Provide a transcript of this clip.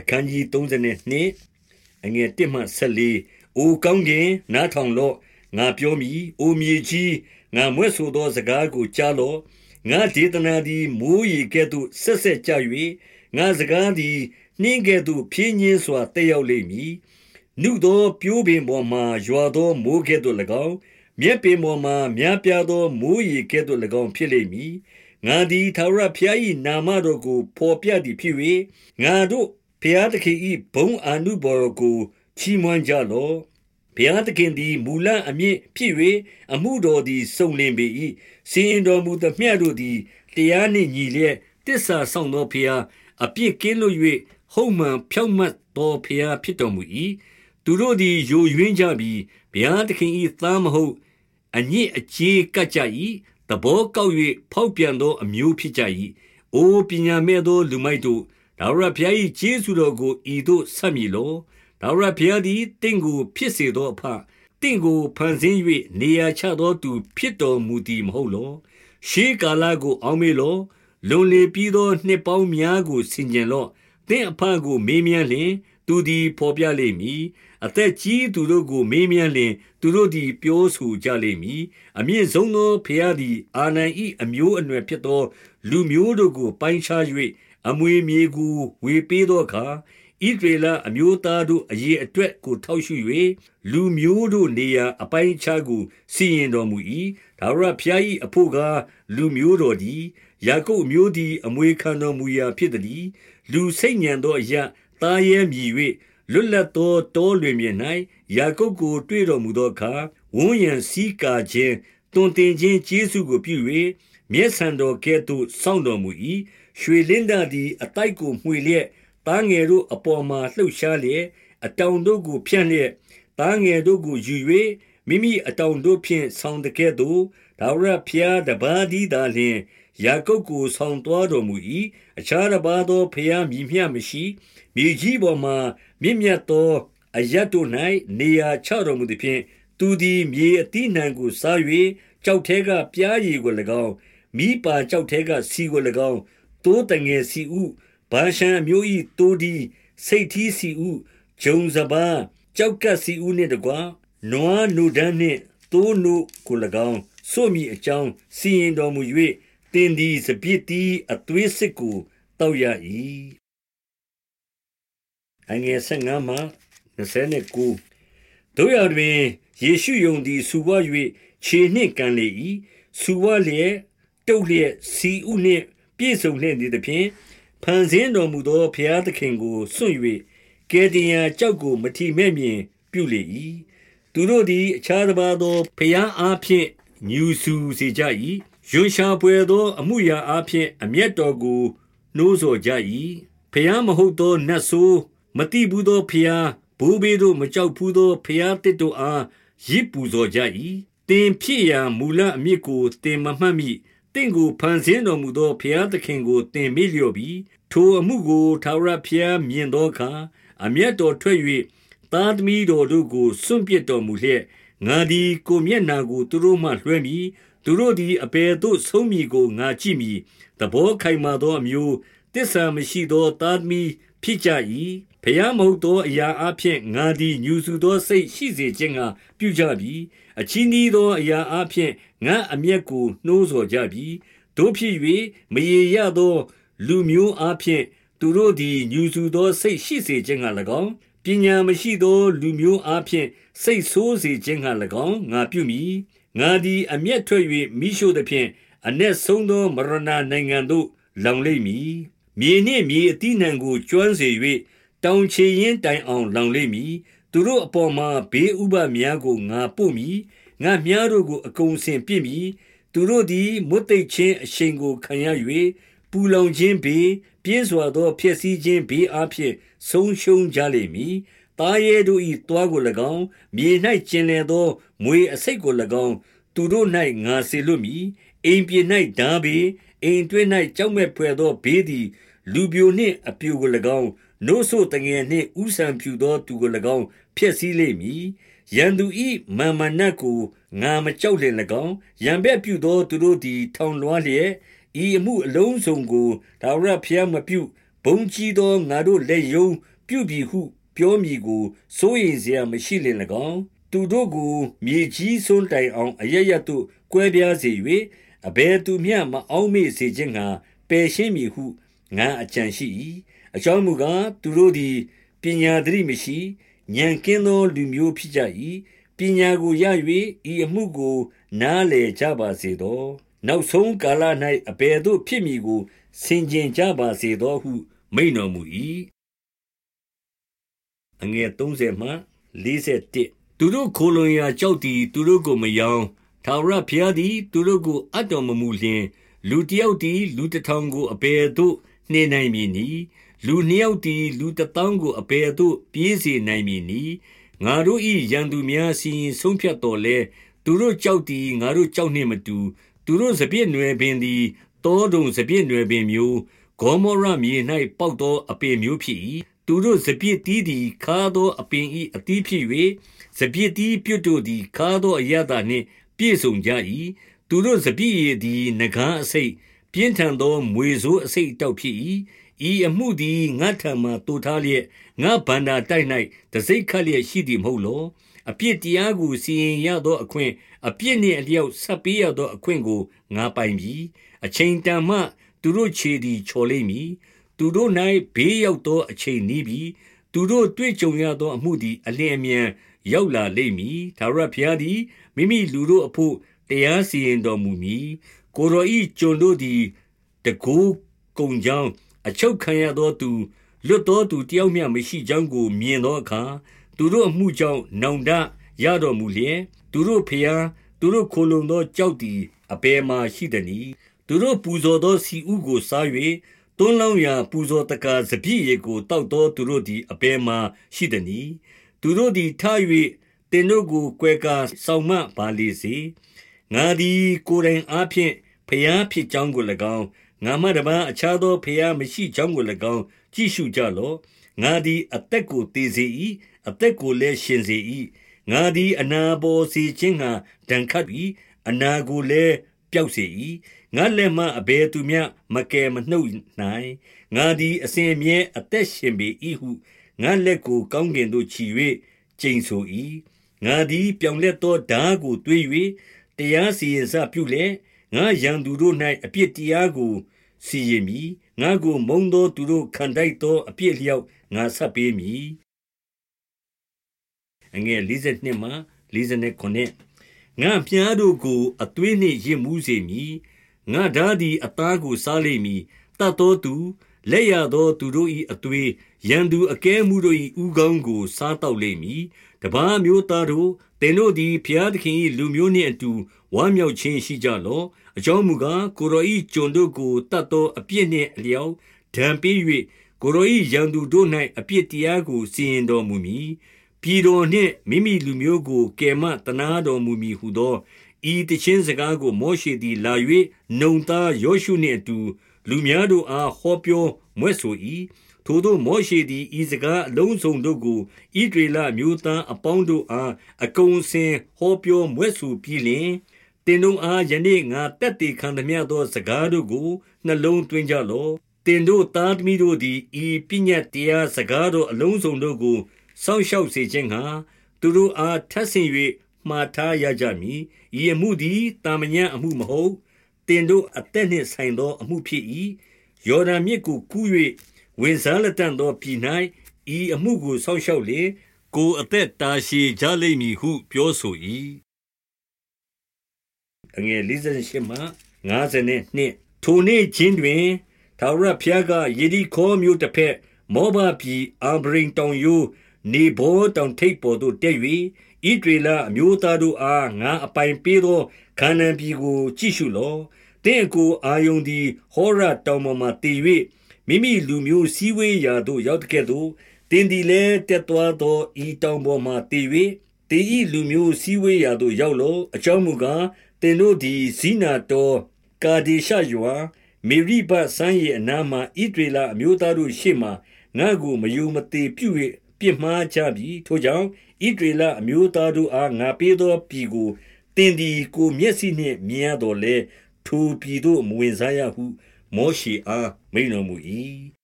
အခန်းကြီး32အငယ်1မှ14အိုကောင်းကင်နားထောင်လော့ငါပြောမည်အိုမြေကြီးငါမွဲ့ဆိုသောစကားကိုကြားလော့ငါဒေသနာသည်မိုးရေကဲ့သို့ဆက်ဆက်ကြ၍ငါစကားသည်နှင်းကဲ့သို့ဖြင်းညင်းစွာတက်ရောက်လိမ့်မည်နုသောပြိုးပင်ပေါ်မှရွာသောမိုးကဲ့သို့၎င်းမြက်ပင်ပေါ်မှများပြားသောမိုးရေကဲ့သို့၎င်းဖြစ်လိမ့်မည်ငါသည်သာရဖျား၏နာမတော်ကိုဖော်ပြသည်ဖြစ်၍ငါတို့ ဖျားသခင်၏ဘုံအာနုဘော်ကိုချီးမွမ်းကြလော့ဘုရားသခင်သည်မူလအမြင့်ဖြစ်၍အမှုတော်သည်စုံလင်ပေ၏စီရင်တော်မူသမျှတို့သည်တရားနှင့်ညီလျက်တစ္ဆာဆောင်သောဘုရားအပြစ်ကင်းလွတ်၍ဟုတ်မှန်ဖြောင့်မတ်သောဘုရားဖြစ်တော်မူ၏သူတို့သည်ယိုယွင်းကြပြီးဘုရားသခင်၏သားမဟုတ်အညစ်အကြေးကတ်ကြ၏သဘောကောက်၍ဖောက်ပြန်သောအမျိုးဖြစ်ကြ၏အိုပညာမဲ့သောလူမိုက်တို့ ဒါဝရဘုရား၏ကျေးဇူးတော်ကိုဤသို့ဆက်မည်လောဒါဝရဘုရားသည်တင့်ကို ဖြစ်စေသောအဖတင့်ကိုဖန်ဆင်း၍နေရာချသောသူ ဖြစ်တော်မူသည်မဟုတ်လောရှေးကာလကို အောင်းမေလောလွန်လေပြီးသောနှစ်ပေါင်းများကိုဆင်ခြင်လော့တင့်အဖကို မေးမြန်းလျင် သူသည်ဖော်ပြလိမ့်မည်အသက်ကြီးသူတို့ကို မေးမြန်းလျင် သူတို့သည် ပြောဆိုကြလိမ့်မည်အမြင့်ဆုံးသောဖျားသည် အာနန်၏အမျိုးအနွယ်ဖြစ်သော လူမျိုးတို့ကိုပိုင်းခြား၍ အမွေမြေကိုဝေပေးသောအခါဣဒရေလအမျိုးသားတို့အရေးအတွက်ကိုထောက်ရှု၍လူမျိုးတို့နေရာအပိုင်းခြားကိုစီရင်တော်မူ၏ဒါဝရဖျား၏အဖို့ကားလူမျိုးတော်သည်ယာကုပ်မျိုးသည်အမွေခံတော်မူရာဖြစ်သည်လူစိတ်ညံသောအရာတားရဲမြည်၍လွတ်လပ်သောတောလွင်မြေ၌ယာကုပ်ကို တွေ့တော်မူသောအခါဝန်းရံစည်းကာခြင်းတွင်တင်ခြင်းကျေးဇူးကိုပြု၍မျက်ဆန်တော်ကဲ့သို့စောင့်တော်မူ၏ ရွှေလင်းတသည် အတိုက်ကိုမှွေလျက်သားငယ်တို့အပေါ်မှာလှုပ်ရှားလျက်အတောင်တို့ကို ဖြန့်လျက်သားငယ်တို့ကိုယူ၍မိမိအတောင်တို့ဖြင့်ဆောင်းတကဲ့သို့ဒါဝရဖျားတပါးဒီသာလျှင်ယာကုပ်ကိုဆောင်းတော်တော်မူ၏အခြားတစ်ပါးသောဖျားမြည်မျှမရှိမြေကြီးပေါ်မှမြင့်မြတ်သောအရတ်တို့၌နေရာချတော်မူသည်ဖြင့်သူသည်မြေအတိနှံကိုစား၍ကြောက်ထဲကပြားရည်ကို၎င်းမိပါကြောက်ထဲကစီကို၎င်း တိုးတငယ်စီဥဘာရှံမျိုးဤတိုးဒီစိတ်ထီးစီဥဂျုံစပါကြောက်ကပ်စီဥနှင့်တကွာနွားနုဒန်းနှင့်တိုးနုကို၎င်းဆိုမိအကြောင်းစီရင်တော်မူ၍တင်ဒီစပြစ်တီအသွေးစစ်ကိုတောက်ရ၏အငယ်15မှ29တို့ရတွင်ယေရှုယုံသည်စူဝ၍ခြေနှင့်ကန်လေ၏စူဝလျက်တုတ်လျက်စီဥနှင့် ပြည့်စုံလျက်သည်ဖြင့်ဖန်ဆင်းတော်မူသောဘုရားသခင်ကိုစွန့်၍ကယ်တင်ရာကြောက်ကိုမထီမဲ့မြင်ပြုလေ၏သူတို့သည်အခြားတစ်ပါးသောဘုရားအားဖြင့်ညူဆူစေကြ၏ယွန်ရှာပွေသော အမှုရာအားဖြင့်အမျက်တော်ကိုနှိုးဆော်ကြ၏ဖျားမဟုတ်သောနတ်ဆိုးမတိဘူးသောဖျားဘိုးဘေးတို့မကြောက်ဘူးသောဖျားတစ်တို့အားရစ်ပူဇော်ကြ၏တင်ဖြစ်ရာမူလအမြစ်ကိုတင်မမှတ်မိ တင့်ကိုဖန်ဆင်းတော်မူသောဖျားသခင်ကိုတင်မေ့လျော့ပြီးထိုအမှုကိုထာဝရဘုရားမြင်သောအခါအမျက်တော်ထွက်၍သားသမီးတော်တို့ကိုစွန့်ပစ်တော်မူလျက်ငါသည်ကိုမျက်နာကိုသူတို့မှလွှဲမည်သူတို့သည်အပေသို့ဆုံးမည်ကိုငါကြည့်မည်သဘောခိုင်မာသောအမျိုးတစ္ဆာမရှိသောသားသမီးဖြစ်ကြ၏ဖျားမဟုတ်သောအရာအဖျင်ငါသည်ညူစုသောစိတ်ရှိစေခြင်းကပြုကြပြီ အချီးနှီးသောအရာအဖျင်ငါအမျက်ကိုနှိုးဆော်ကြပြီတို့ဖြစ်၍မရေရသော လူမျိုးအဖျင်သူတို့သည်ညူစုသောစိတ်ရှိစေခြင်းက၎င်းပညာမရှိသောလူမျိုးအဖျင်စိတ်ဆိုးစေခြင်းက၎င်းငါပြုမည်ငါသည်အမျက်ထွက်၍မိရှို့သည်ဖြင့်အ내ဆုံးသောမရဏနိုင်ငံသို့လောင်လိမ့်မည်မြေနှင့်မြေအတိနှံကိုကျွမ်းစေ၍တောင်ချေရင်တိုင်အောင်လောင်လိမ့်မည် သူတို့အပေါ်မှာဘေးဥပများကိုငါပို့မည်ငါမြားတို့ကိုအကုန်စင်ပြစ်မည်သူတို့သည်မွတ်သိပ်ခြင်းအရှိန်ကိုခံရ၍ပူလောင်ခြင်းဘေးပြင်းစွာသောဖြစ်စည်းခြင်းဘေးအဖြစ်ဆုံးရှုံးကြလိမ့်မည်တားရဲတို့၏တွားကို၎င်းမြေ၌ကျင်လည်သောမွေအစိတ်ကို၎င်းသူတို့၌ငါစေလွတ်မည်အိမ်ပြေ၌ဓာဘေးအိမ်တွင်း၌ကြောက်မဲ့ဖွယ်သောဘေးသည်လူပြိုနှင့်အပြိုကို၎င်း နို့ဆိုတငယ်နှင့်ဥဆံဖြူသောသူကို၎င်းဖျက်ဆီးလိမ့်မည်ရန်သူဤမာမနတ်ကိုငါမကြောက်လင်၎င်းရန်ဘက်ပြုသောသူတို့သည် ထောင်လွှားလျက်ဤအမှုအလုံးစုံကိုဒါဝရဖျားမပြုဘုံကြီးသောငါတို့လက်ယုံပြုပြီဟု ပြောမည်ကိုစိုးရင်စရာမရှိလင်၎င်းသူတို့ကိုမြေကြီးစွန်းတိုင်အောင်အရရတုကွဲပြားစေ၍အဘယ်သူမျှမအောင်မေ့စေခြင်းငှာပယ်ရှင်းမည်ဟုငါအကြံရှိ၏ အကြောင်းမူကားသူတို့သည်ပညာသတိမရှိဉာဏ်ကင်းသောလူမျိုးဖြစ်ကြ၏ပညာကိုရ၍ဤအမှုကို နားလည်ကြပါစေသောနောက်ဆုံးကာလ၌အဘယ်သို့ဖြစ်မည်ကိုဆင်ခြင်ကြပါစေသောဟု မိန်တော်မူ၏အငယ်30မှ41သူတို့ခိုလွန်ရာကြောက်သည်သူတို့ကိုမယောင်းထာဝရဘုရားသည်သူတို့ကိုအတော်မမူလျင် လူတယောက်သည်လူတထောင်ကိုအဘယ်သို့နှင်နိုင်မည်နည်း လူနှစ်ယောက်သည် လူတသောင်းကိုအဘယ်သို့ ပြေးစေနိုင်မည်နည်း ငါတို့၏ရန်သူများ စီရင်ဆုံးဖြတ်တော်လဲသူတို့ကြောက်သည် ငါတို့ကြောက်နှင့်မတူ သူတို့စပြည့်နွယ်ပင်သည်တောတုံစပြည့်နွယ်ပင်မျိုး ဂေါမောရမြေ၌ပေါက်သော အပင်မျိုးဖြစ်၏သူတို့စပြည့်တီးသည် ခါသောအပင်၏အသီးဖြစ်၍စပြည့်တီးပြုတ်တို့သည် ခါသောအရသာနှင့် ပြည့်စုံကြ၏သူတို့စပြည့်ရည်သည်ငကားအစိတ်ပြင်းထန်သောမွေဆိုးအစိတ်တောက်ဖြစ်၏ ဤအမှုသည်ငါထံမှတူထားလျက်ငါဗန္တာတိုက်၌တစိ့ခတ်လျက်ရှိသည်မဟုတ်လောအပြစ်တရားကိုစီရင်ရသောအခွင့်အပြစ်နှင့်အလျောက်ဆက်ပေးရသောအခွင့်ကိုငါပိုင်ပြီအချိန်တန်မှ သူတို့ခြေသည်ချော်လိမ့်မည်သူတို့၌ဘေးရောက်သောအချိန်နီးပြီသူတို့တွေ့ကြုံရသောအမှုသည်အလင်းအမြန်ရောက်လာလိမ့်မည်ဒါရဖျားသည်မိမိလူတို့အဖို့တရားစီရင်တော်မူမည်ကိုရောဤကျွန်တို့သည်တကူကုံကြောင်း အချုပ်ခံရသောသူလွတ်သောသူတယောက်မျှမရှိကြောင်းကိုမြင်သောအခါသူတို့အမှုကြောင့်နောင်တရတော်မူလျက်သူတို့ဖျားသူတို့ခိုလုံသောကြောက်သည်အပေမှာရှိသည်နီသူတို့ပူဇော်သောစီဥကိုစား၍တွန်းလောင်းရာပူဇော်တကာစပြည့်ရေကိုတောက်သောသူတို့သည်အပေမှာရှိသည်နီသူတို့သည်ထ၍တင်တို့ကိုကွဲကာဆောင်မပါလေစေငါသည်ကိုယ်တိုင်အားဖြင့် ဖျားဖြစ်ကြောင်းကို၎င်းငါမှတပါအခြားသောဖျားမရှိကြောင်းကို၎င်းကြည့်ရှုကြလော့ငါသည်အသက်ကိုတည်စေ၏အသက်ကိုလည်းရှင်စေ၏ငါသည်အနာပေါ်စေခြင်းငှာဒဏ်ခတ်ပြီးအနာကိုလည်းပျောက်စေ၏ငါလက်မှအဘယ်သူမျှမကယ်မနှုတ်နိုင်ငါသည်အစဉ်အမြဲအသက်ရှင်ပေ၏ဟုငါလက်ကိုကောင်းကင်သို့ချီ၍ကျိန်ဆို၏ငါသည်ပြောင်လက်သောဓာကိုတွေး၍တရားစီရင်စပြုလျက် ငါရန်သူတို့၌အပြစ်တရားကိုစီရင်မည်ငါကိုမုံသောသူတို့ခံတိုက်သောအပြစ်လျောက်ငါဆက်ပေးမည်အငယ်52မှ59ငါပြားတို့ကိုအသွေးနှင့်ရင်မှုစေမည်ငါဓာသည်အသားကိုစားလိမ့်မည်တတ်သောသူလက်ရသောသူတို့၏အသွေးရန်သူအကဲမှုတို့၏ဥကောင်းကိုစားတော့လိမ့်မည် တပားမျိုးသားတို့သင်တို့သည်ဘုရားသခင်၏လူမျိုးနှင့်အတူဝမ်းမြောက်ခြင်းရှိကြလော့အကြောင်းမူကားကိုရောဤကျွန်တို့ကိုတတ်သောအပြစ်နှင့်အလျောက်ဒဏ်ပေး၍ကိုရောဤရန်သူတို့၌အပြစ်တရားကိုစီရင်တော်မူမည်ပြည်တော်နှင့်မိမိလူမျိုးကိုကယ်မတနာတော်မူမည်ဟုသောဤတခြင်းစကားကိုမောရှေသည်လာ၍နှုံသားယောရှုနှင့်အတူ လူများတို့အားဟောပြောမွဲ့ဆို၏ထိုသို့မောရှေသည်ဤစကားအလုံးစုံတို့ကိုဣဒရေလမျိုးသားအပေါင်းတို့အားအကုန်စင်ဟောပြောမွဲ့ဆိုပြီးလျှင်တင်တို့အားယနေ့ငါတက်တည်ခံသမျှသောစကားတို့ကိုနှလုံးသွင်းကြလော့တင်တို့သားသမီးတို့သည်ဤပညတ်တရားစကားတို့အလုံးစုံတို့ကိုစောင့်ရှောက်စေခြင်းငှာသူတို့အားထပ်ဆင့်၍မှားထားရကြမည်ဤအမှုသည်တာမညံအမှုမဟုတ် တင်တို့အသက်နှင့်ဆိုင်သောအမှုဖြစ်၏ယော်ဒန်မြစ်ကိုကူး၍ဝင်စားလက်တန်သောပြည်၌ဤအမှုကိုစောင့်ရှောက်လေကိုအသက်တာရှည်ကြလိမ့်မည်ဟုပြောဆို၏အငယ်58မှ52ထိုနေ့ချင်းတွင်ထာဝရဘုရားကယေဒီခေါမြို့တစ်ဖက်မောဘပြည်အာဗရိန်တောင်ယိုနေဘောတောင်ထိပ်ပေါ်သို့တက်၍ ဣဒရေလအမျိုးသားတို့အားငါအပိုင်ပေးသောခါနန်ပြည်ကို ကြည့်ရှုလော့။တင့်အကိုအာယုန်သည်ဟောရတောင်ပေါ်မှတည်၍မိမိလူမျိုးစည်းဝေးရာသို့ရောက်တဲ့ကဲ့သို့တင်ဒီလဲတက်သွားသောဤတောင်ပေါ်မှတည်၍တေဤလူမျိုးစည်းဝေးရာသို့ရောက်လော့အကြောင်းမူကားတင်တို့သည်ဇိနာတော်ကာဒေရှယွာမေရိဘဆန်းရဲ့အနားမှာဣဒရေလအမျိုးသားတို့ရှေ့မှငါ့ကိုမယုံမသေးပြု၍ ပြစ်မှားကြပြီထိုကြောင့်ဣဒရေလအမျိုးသားတို့အားငါပေးသောပြည်ကိုတင်ဒီကိုမျက်စိနှင့်မြင်ရတော်လဲထိုပြည်သို့မဝင်စားရဟု မောရှေအားမိန်တော်မူ၏